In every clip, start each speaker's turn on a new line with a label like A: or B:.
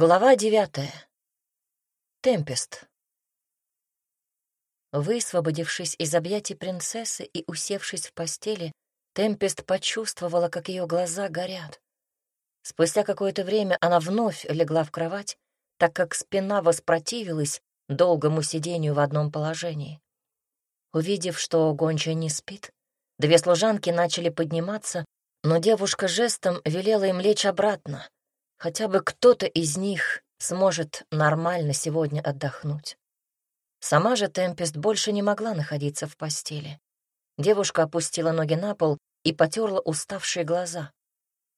A: Глава девятая. Темпест. Высвободившись из объятий принцессы и усевшись в постели, Темпест почувствовала, как ее глаза горят. Спустя какое-то время она вновь легла в кровать, так как спина воспротивилась долгому сидению в одном положении. Увидев, что гончая не спит, две служанки начали подниматься, но девушка жестом велела им лечь обратно — Хотя бы кто-то из них сможет нормально сегодня отдохнуть. Сама же Темпест больше не могла находиться в постели. Девушка опустила ноги на пол и потерла уставшие глаза.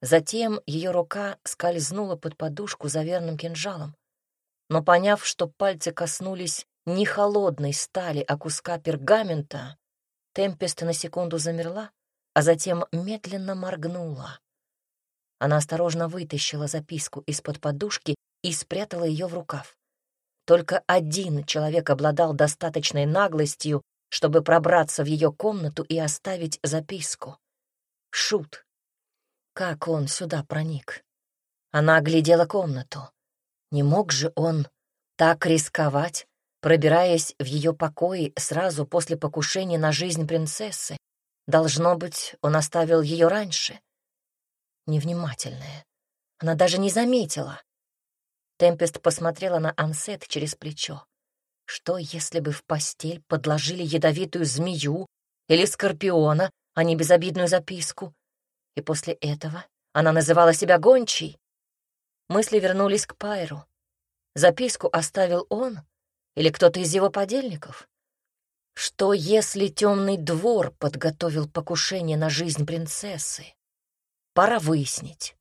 A: Затем ее рука скользнула под подушку за верным кинжалом. Но поняв, что пальцы коснулись не холодной стали, а куска пергамента, Темпест на секунду замерла, а затем медленно моргнула. Она осторожно вытащила записку из-под подушки и спрятала ее в рукав. Только один человек обладал достаточной наглостью, чтобы пробраться в ее комнату и оставить записку. Шут. Как он сюда проник? Она оглядела комнату. Не мог же он так рисковать, пробираясь в ее покои сразу после покушения на жизнь принцессы? Должно быть, он оставил ее раньше невнимательная. Она даже не заметила. Темпест посмотрела на Ансет через плечо. Что, если бы в постель подложили ядовитую змею или скорпиона, а не безобидную записку? И после этого она называла себя гончей. Мысли вернулись к Пайру. Записку оставил он или кто-то из его подельников? Что, если темный двор подготовил покушение на жизнь принцессы? Пора выяснить.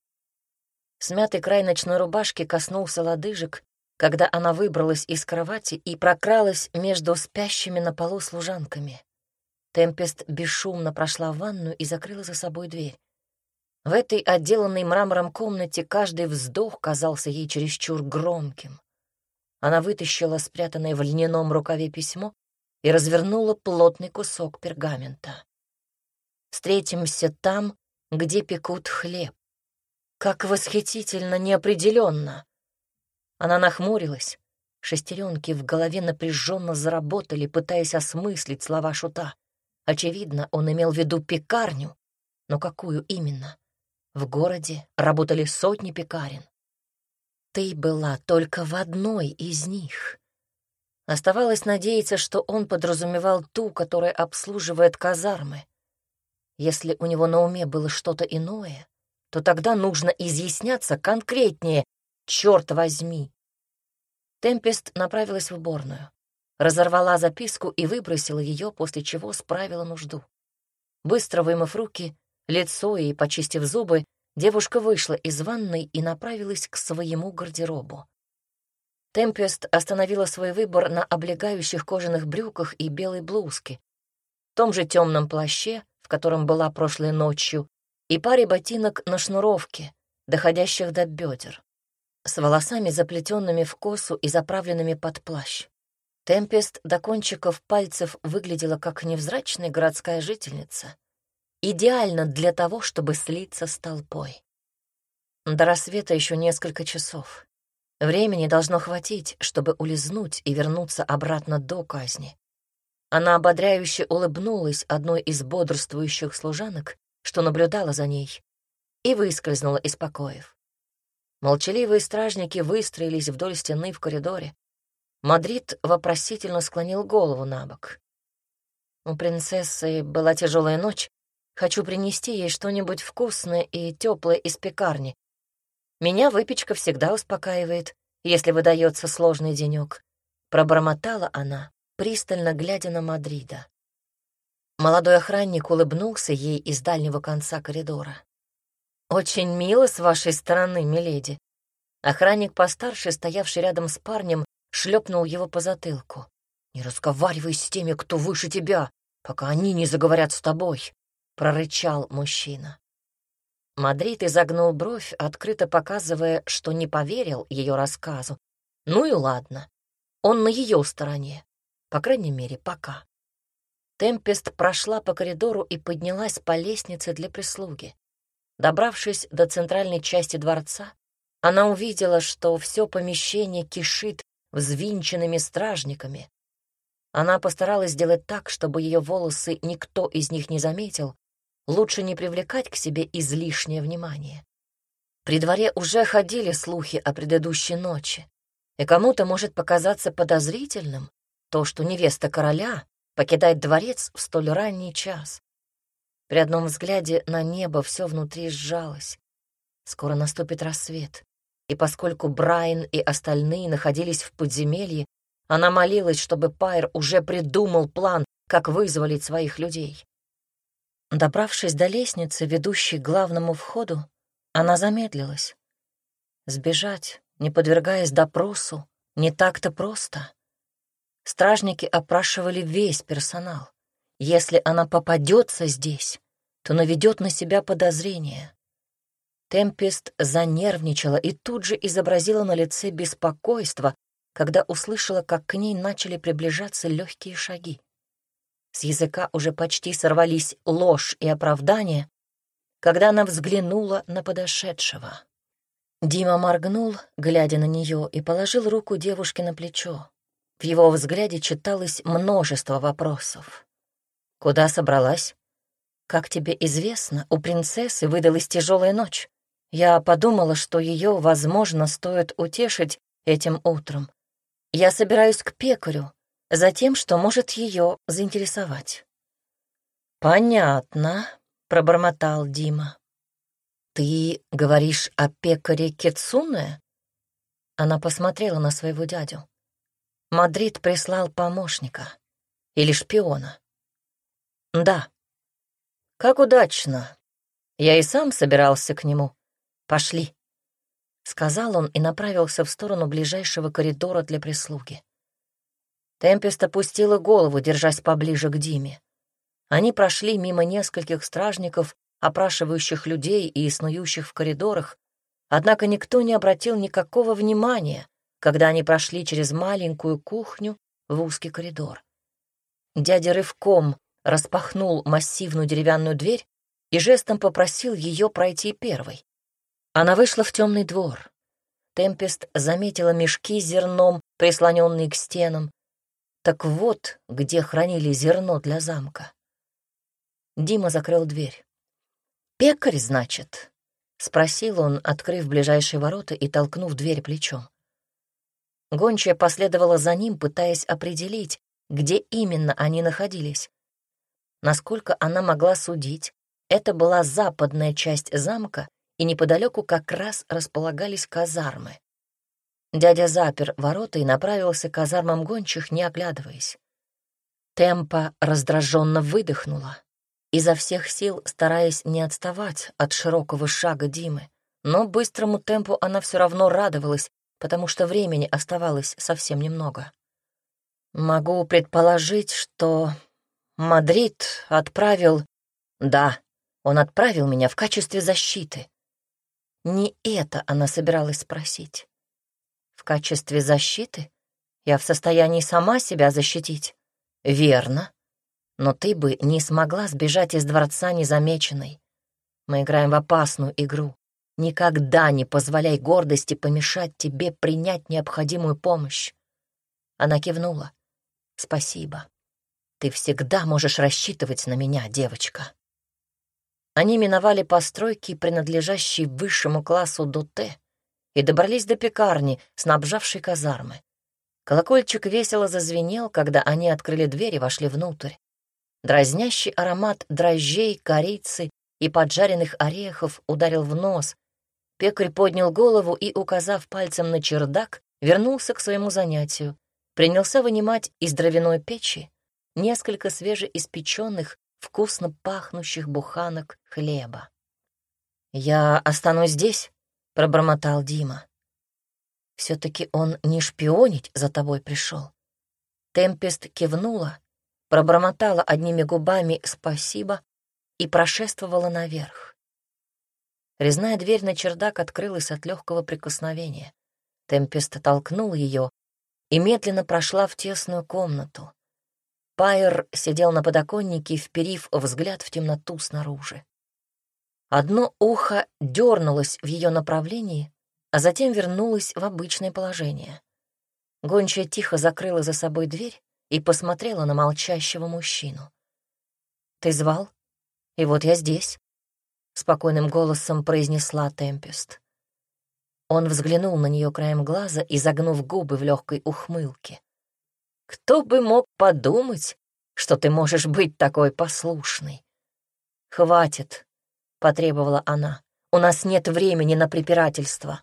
A: Смятый край ночной рубашки коснулся лодыжек, когда она выбралась из кровати и прокралась между спящими на полу служанками. Темпест бесшумно прошла в ванную и закрыла за собой дверь. В этой отделанной мрамором комнате каждый вздох казался ей чересчур громким. Она вытащила спрятанное в льняном рукаве письмо и развернула плотный кусок пергамента. «Встретимся там, где пекут хлеб. Как восхитительно неопределенно. Она нахмурилась. Шестеренки в голове напряженно заработали, пытаясь осмыслить слова шута. Очевидно, он имел в виду пекарню. Но какую именно? В городе работали сотни пекарен. Ты была только в одной из них. Оставалось надеяться, что он подразумевал ту, которая обслуживает казармы. Если у него на уме было что-то иное, то тогда нужно изъясняться конкретнее, черт возьми. Темпест направилась в уборную, разорвала записку и выбросила ее, после чего справила нужду. Быстро вымыв руки, лицо и почистив зубы, девушка вышла из ванной и направилась к своему гардеробу. Темпест остановила свой выбор на облегающих кожаных брюках и белой блузке, том же темном плаще, в котором была прошлой ночью, и паре ботинок на шнуровке, доходящих до бедер, с волосами, заплетенными в косу и заправленными под плащ. Темпест до кончиков пальцев выглядела как невзрачная городская жительница. Идеально для того, чтобы слиться с толпой. До рассвета еще несколько часов. Времени должно хватить, чтобы улизнуть и вернуться обратно до казни. Она ободряюще улыбнулась одной из бодрствующих служанок, что наблюдала за ней, и выскользнула из покоев. Молчаливые стражники выстроились вдоль стены в коридоре. Мадрид вопросительно склонил голову на бок. У принцессы была тяжелая ночь. Хочу принести ей что-нибудь вкусное и теплое из пекарни. Меня выпечка всегда успокаивает, если выдается сложный денек. Пробормотала она, пристально глядя на Мадрида. Молодой охранник улыбнулся ей из дальнего конца коридора. «Очень мило с вашей стороны, миледи». Охранник постарше, стоявший рядом с парнем, шлепнул его по затылку. «Не разговаривай с теми, кто выше тебя, пока они не заговорят с тобой», — прорычал мужчина. Мадрид изогнул бровь, открыто показывая, что не поверил ее рассказу. Ну и ладно, он на ее стороне. По крайней мере, пока. Темпест прошла по коридору и поднялась по лестнице для прислуги. Добравшись до центральной части дворца, она увидела, что все помещение кишит взвинченными стражниками. Она постаралась сделать так, чтобы ее волосы никто из них не заметил, лучше не привлекать к себе излишнее внимание. При дворе уже ходили слухи о предыдущей ночи, и кому-то может показаться подозрительным то, что невеста короля покидает дворец в столь ранний час. При одном взгляде на небо все внутри сжалось. Скоро наступит рассвет, и поскольку Брайан и остальные находились в подземелье, она молилась, чтобы Пайр уже придумал план, как вызволить своих людей. Добравшись до лестницы, ведущей к главному входу, она замедлилась. Сбежать, не подвергаясь допросу, не так-то просто. Стражники опрашивали весь персонал. Если она попадется здесь, то наведет на себя подозрение. Темпест занервничала и тут же изобразила на лице беспокойство, когда услышала, как к ней начали приближаться легкие шаги. С языка уже почти сорвались ложь и оправдание, когда она взглянула на подошедшего. Дима моргнул, глядя на нее, и положил руку девушке на плечо. В его взгляде читалось множество вопросов. «Куда собралась?» «Как тебе известно, у принцессы выдалась тяжелая ночь. Я подумала, что ее, возможно, стоит утешить этим утром. Я собираюсь к пекарю, за тем, что может ее заинтересовать». «Понятно», — пробормотал Дима. «Ты говоришь о пекаре Кицуне?» Она посмотрела на своего дядю. Мадрид прислал помощника. Или шпиона. Да. Как удачно. Я и сам собирался к нему. Пошли. Сказал он и направился в сторону ближайшего коридора для прислуги. Темпест опустила голову, держась поближе к Диме. Они прошли мимо нескольких стражников, опрашивающих людей и снующих в коридорах, однако никто не обратил никакого внимания когда они прошли через маленькую кухню в узкий коридор. Дядя рывком распахнул массивную деревянную дверь и жестом попросил ее пройти первой. Она вышла в темный двор. Темпест заметила мешки с зерном, прислоненные к стенам. Так вот, где хранили зерно для замка. Дима закрыл дверь. «Пекарь, значит?» — спросил он, открыв ближайшие ворота и толкнув дверь плечом. Гончая последовала за ним, пытаясь определить, где именно они находились. Насколько она могла судить, это была западная часть замка, и неподалеку как раз располагались казармы. Дядя запер ворота и направился к казармам гончих, не оглядываясь. Темпа раздраженно выдохнула, изо всех сил стараясь не отставать от широкого шага Димы. Но быстрому темпу она все равно радовалась, потому что времени оставалось совсем немного. Могу предположить, что Мадрид отправил... Да, он отправил меня в качестве защиты. Не это она собиралась спросить. В качестве защиты? Я в состоянии сама себя защитить. Верно. Но ты бы не смогла сбежать из дворца незамеченной. Мы играем в опасную игру. Никогда не позволяй гордости помешать тебе принять необходимую помощь. Она кивнула. Спасибо. Ты всегда можешь рассчитывать на меня, девочка. Они миновали постройки, принадлежащие высшему классу Дуте, и добрались до пекарни, снабжавшей казармы. Колокольчик весело зазвенел, когда они открыли дверь и вошли внутрь. Дразнящий аромат дрожжей, корицы и поджаренных орехов ударил в нос, Пекарь поднял голову и, указав пальцем на чердак, вернулся к своему занятию. Принялся вынимать из дровяной печи несколько свежеиспеченных, вкусно пахнущих буханок хлеба. «Я останусь здесь», — пробормотал Дима. «Все-таки он не шпионить за тобой пришел». Темпест кивнула, пробормотала одними губами «спасибо» и прошествовала наверх. Резная дверь на чердак открылась от легкого прикосновения. Темпест толкнул ее и медленно прошла в тесную комнату. Пайер сидел на подоконнике, вперив взгляд в темноту снаружи. Одно ухо дернулось в ее направлении, а затем вернулась в обычное положение. Гончая тихо закрыла за собой дверь и посмотрела на молчащего мужчину. «Ты звал? И вот я здесь», — спокойным голосом произнесла Темпест. Он взглянул на нее краем глаза и загнув губы в легкой ухмылке. «Кто бы мог подумать, что ты можешь быть такой послушной?» «Хватит», — потребовала она. «У нас нет времени на препирательство.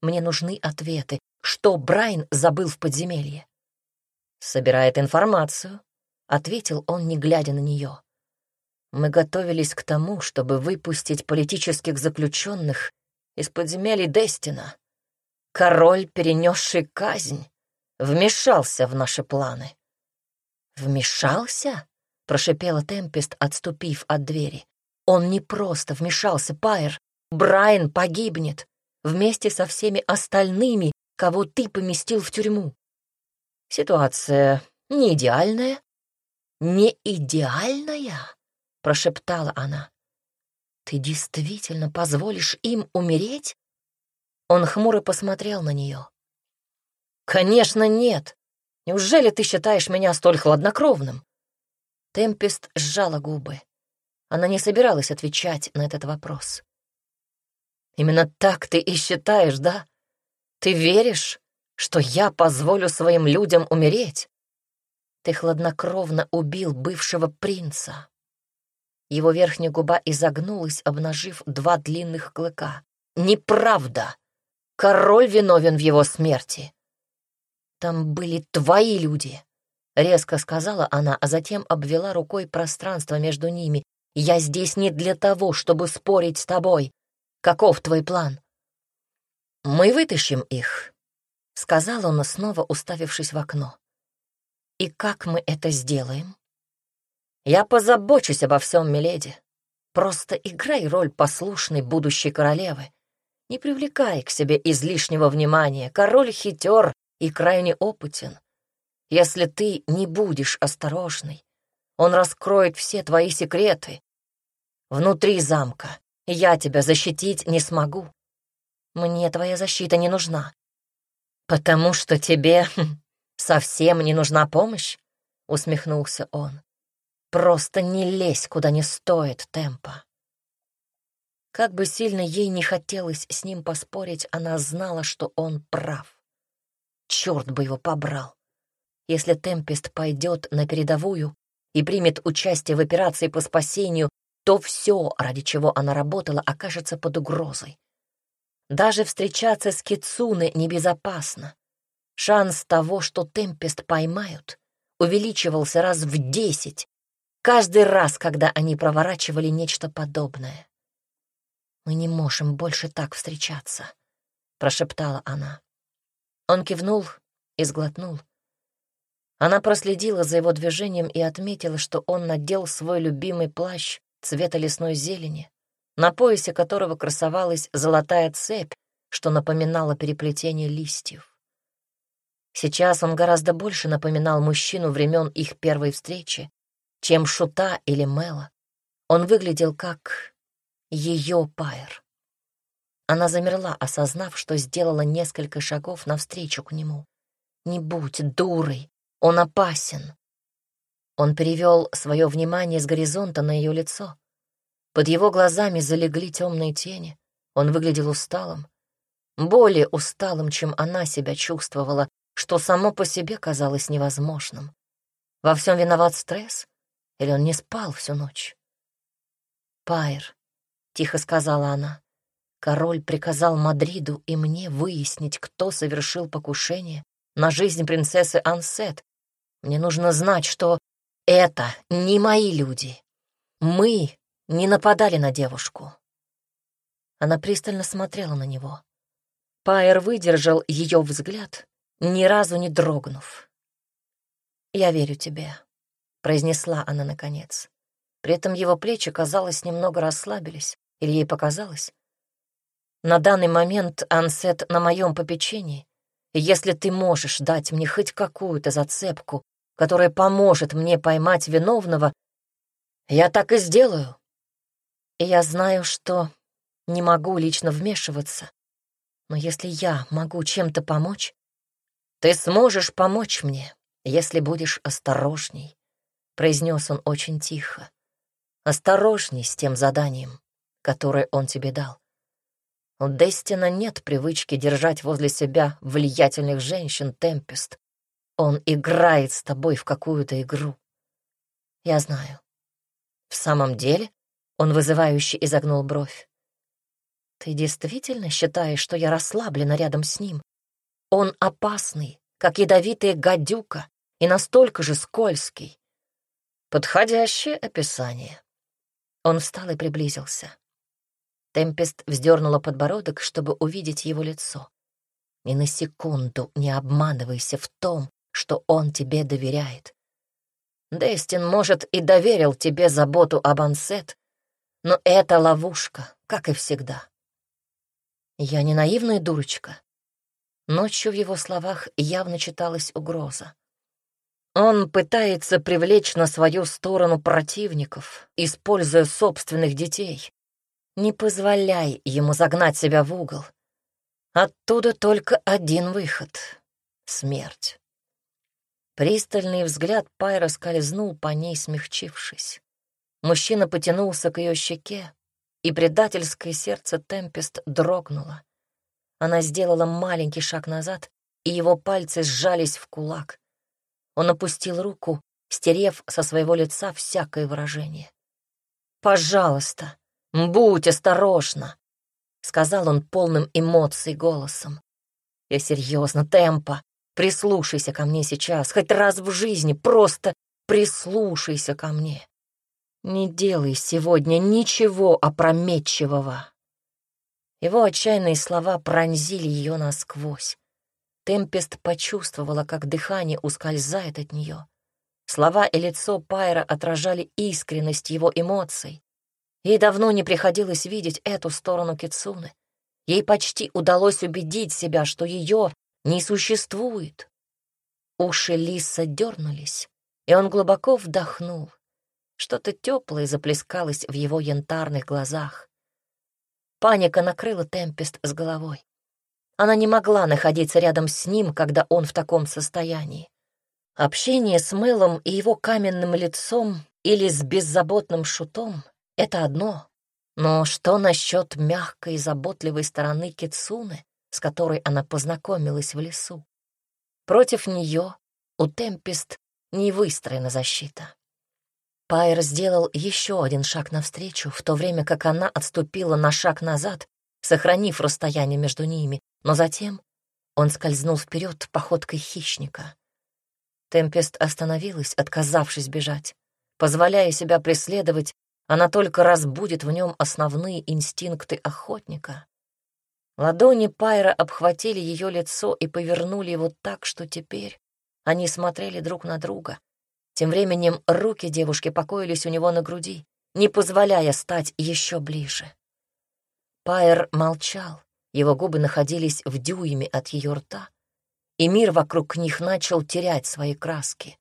A: Мне нужны ответы. Что Брайан забыл в подземелье?» «Собирает информацию», — ответил он, не глядя на нее. «Мы готовились к тому, чтобы выпустить политических заключенных из подземелий Дестина. Король, перенесший казнь, вмешался в наши планы. «Вмешался?» — прошипела Темпест, отступив от двери. «Он не просто вмешался, Пайер. Брайан погибнет вместе со всеми остальными, кого ты поместил в тюрьму. Ситуация не идеальная?» «Не идеальная?» — прошептала она. «Ты действительно позволишь им умереть?» Он хмуро посмотрел на нее. «Конечно нет. Неужели ты считаешь меня столь хладнокровным?» Темпест сжала губы. Она не собиралась отвечать на этот вопрос. «Именно так ты и считаешь, да? Ты веришь, что я позволю своим людям умереть? Ты хладнокровно убил бывшего принца. Его верхняя губа изогнулась, обнажив два длинных клыка. «Неправда! Король виновен в его смерти!» «Там были твои люди!» — резко сказала она, а затем обвела рукой пространство между ними. «Я здесь не для того, чтобы спорить с тобой. Каков твой план?» «Мы вытащим их», — сказал он, снова уставившись в окно. «И как мы это сделаем?» Я позабочусь обо всем, миледи. Просто играй роль послушной будущей королевы. Не привлекай к себе излишнего внимания. Король хитер и крайне опытен. Если ты не будешь осторожной, он раскроет все твои секреты. Внутри замка я тебя защитить не смогу. Мне твоя защита не нужна. Потому что тебе совсем не нужна помощь, усмехнулся он. Просто не лезь, куда не стоит темпа. Как бы сильно ей не хотелось с ним поспорить, она знала, что он прав. Черт бы его побрал. Если Темпест пойдет на передовую и примет участие в операции по спасению, то все, ради чего она работала, окажется под угрозой. Даже встречаться с Кицуны небезопасно. Шанс того, что Темпест поймают, увеличивался раз в десять, Каждый раз, когда они проворачивали нечто подобное. «Мы не можем больше так встречаться», — прошептала она. Он кивнул и сглотнул. Она проследила за его движением и отметила, что он надел свой любимый плащ цвета лесной зелени, на поясе которого красовалась золотая цепь, что напоминало переплетение листьев. Сейчас он гораздо больше напоминал мужчину времен их первой встречи, чем Шута или Мела. Он выглядел как ее Пайер. Она замерла, осознав, что сделала несколько шагов навстречу к нему. «Не будь дурой, он опасен». Он перевел свое внимание с горизонта на ее лицо. Под его глазами залегли темные тени. Он выглядел усталым, более усталым, чем она себя чувствовала, что само по себе казалось невозможным. Во всем виноват стресс? Или он не спал всю ночь? «Пайр», — тихо сказала она, — «король приказал Мадриду и мне выяснить, кто совершил покушение на жизнь принцессы Ансет. Мне нужно знать, что это не мои люди. Мы не нападали на девушку». Она пристально смотрела на него. Пайер выдержал ее взгляд, ни разу не дрогнув. «Я верю тебе», — произнесла она наконец. При этом его плечи, казалось, немного расслабились, или ей показалось. «На данный момент Ансет на моем попечении, и если ты можешь дать мне хоть какую-то зацепку, которая поможет мне поймать виновного, я так и сделаю. И я знаю, что не могу лично вмешиваться, Но если я могу чем-то помочь, ты сможешь помочь мне, если будешь осторожней, — произнес он очень тихо. Осторожней с тем заданием, которое он тебе дал. У Дестина нет привычки держать возле себя влиятельных женщин, Темпест. Он играет с тобой в какую-то игру. Я знаю. В самом деле, он вызывающе изогнул бровь. Ты действительно считаешь, что я расслаблена рядом с ним? Он опасный, как ядовитая гадюка, и настолько же скользкий. Подходящее описание. Он встал и приблизился. Темпест вздернула подбородок, чтобы увидеть его лицо. Ни на секунду не обманывайся в том, что он тебе доверяет. Дестин, может, и доверил тебе заботу об Ансет, но это ловушка, как и всегда. Я не наивная дурочка. Ночью в его словах явно читалась угроза. Он пытается привлечь на свою сторону противников, используя собственных детей. Не позволяй ему загнать себя в угол. Оттуда только один выход — смерть. Пристальный взгляд Пайра скользнул по ней, смягчившись. Мужчина потянулся к ее щеке, и предательское сердце Темпест дрогнуло. Она сделала маленький шаг назад, и его пальцы сжались в кулак. Он опустил руку, стерев со своего лица всякое выражение. «Пожалуйста, будь осторожна», — сказал он полным эмоций голосом. «Я серьезно, Темпа, прислушайся ко мне сейчас, хоть раз в жизни, просто прислушайся ко мне. Не делай сегодня ничего опрометчивого. Его отчаянные слова пронзили ее насквозь. Темпест почувствовала, как дыхание ускользает от нее. Слова и лицо Пайра отражали искренность его эмоций. Ей давно не приходилось видеть эту сторону Кицуны. Ей почти удалось убедить себя, что ее не существует. Уши Лиса дернулись, и он глубоко вдохнул. Что-то теплое заплескалось в его янтарных глазах. Паника накрыла Темпест с головой. Она не могла находиться рядом с ним, когда он в таком состоянии. Общение с Мэлом и его каменным лицом или с беззаботным шутом — это одно. Но что насчет мягкой и заботливой стороны Кицуны, с которой она познакомилась в лесу? Против нее у Темпест не выстроена защита. Пайер сделал еще один шаг навстречу, в то время как она отступила на шаг назад, сохранив расстояние между ними, но затем он скользнул вперед походкой хищника. Темпест остановилась, отказавшись бежать. Позволяя себя преследовать, она только разбудит в нем основные инстинкты охотника. Ладони Пайра обхватили ее лицо и повернули его так, что теперь они смотрели друг на друга, тем временем руки девушки покоились у него на груди, не позволяя стать еще ближе. Пайер молчал, его губы находились в дюйме от ее рта, и мир вокруг них начал терять свои краски.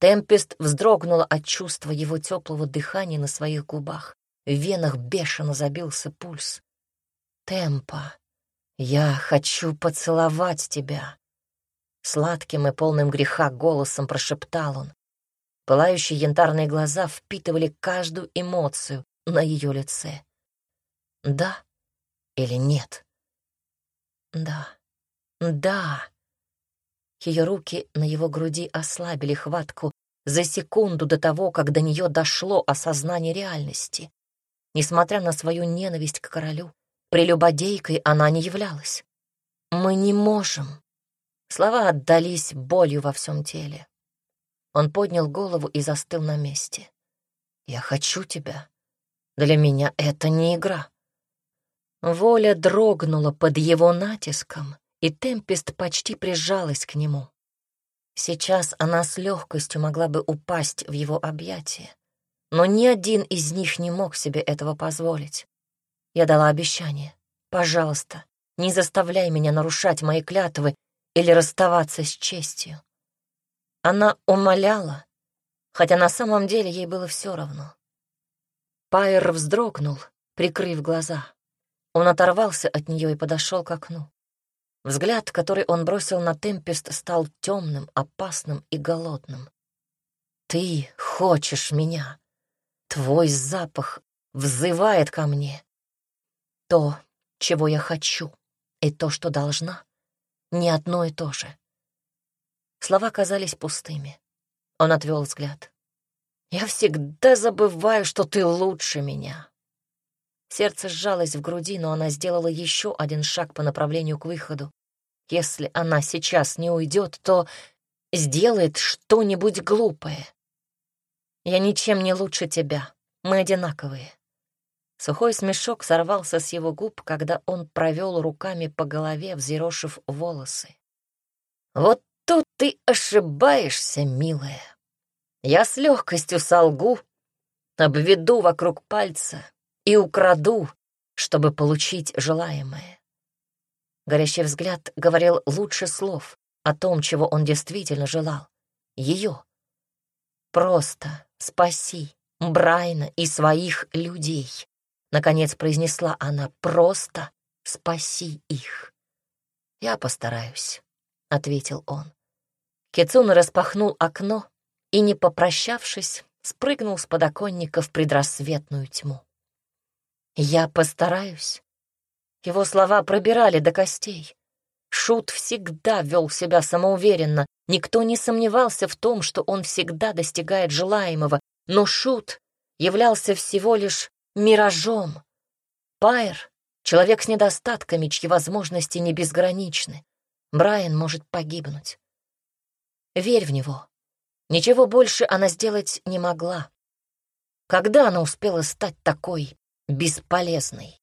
A: Темпест вздрогнула от чувства его теплого дыхания на своих губах. В венах бешено забился пульс. «Темпа, я хочу поцеловать тебя!» Сладким и полным греха голосом прошептал он. Пылающие янтарные глаза впитывали каждую эмоцию на ее лице. Да или нет? Да, да. Ее руки на его груди ослабили хватку за секунду до того, как до нее дошло осознание реальности. Несмотря на свою ненависть к королю, прелюбодейкой она не являлась. «Мы не можем». Слова отдались болью во всем теле. Он поднял голову и застыл на месте. «Я хочу тебя. Для меня это не игра». Воля дрогнула под его натиском, и Темпест почти прижалась к нему. Сейчас она с легкостью могла бы упасть в его объятия, но ни один из них не мог себе этого позволить. Я дала обещание. Пожалуйста, не заставляй меня нарушать мои клятвы или расставаться с честью. Она умоляла, хотя на самом деле ей было все равно. Пайер вздрогнул, прикрыв глаза. Он оторвался от нее и подошел к окну. Взгляд, который он бросил на Темпест, стал темным, опасным и голодным. «Ты хочешь меня. Твой запах взывает ко мне. То, чего я хочу, и то, что должна, не одно и то же». Слова казались пустыми. Он отвел взгляд. «Я всегда забываю, что ты лучше меня». Сердце сжалось в груди, но она сделала еще один шаг по направлению к выходу. Если она сейчас не уйдет, то сделает что-нибудь глупое. Я ничем не лучше тебя. Мы одинаковые. Сухой смешок сорвался с его губ, когда он провел руками по голове, взъерошив волосы. «Вот тут ты ошибаешься, милая. Я с легкостью солгу, обведу вокруг пальца и украду, чтобы получить желаемое. Горящий взгляд говорил лучше слов о том, чего он действительно желал. Ее. Просто спаси Брайна и своих людей. Наконец произнесла она, просто спаси их. Я постараюсь, — ответил он. Кицуна распахнул окно и, не попрощавшись, спрыгнул с подоконника в предрассветную тьму. «Я постараюсь». Его слова пробирали до костей. Шут всегда вел себя самоуверенно, никто не сомневался в том, что он всегда достигает желаемого, но Шут являлся всего лишь миражом. Пайер — человек с недостатками, чьи возможности не безграничны. Брайан может погибнуть. Верь в него. Ничего больше она сделать не могла. Когда она успела стать такой бесполезной?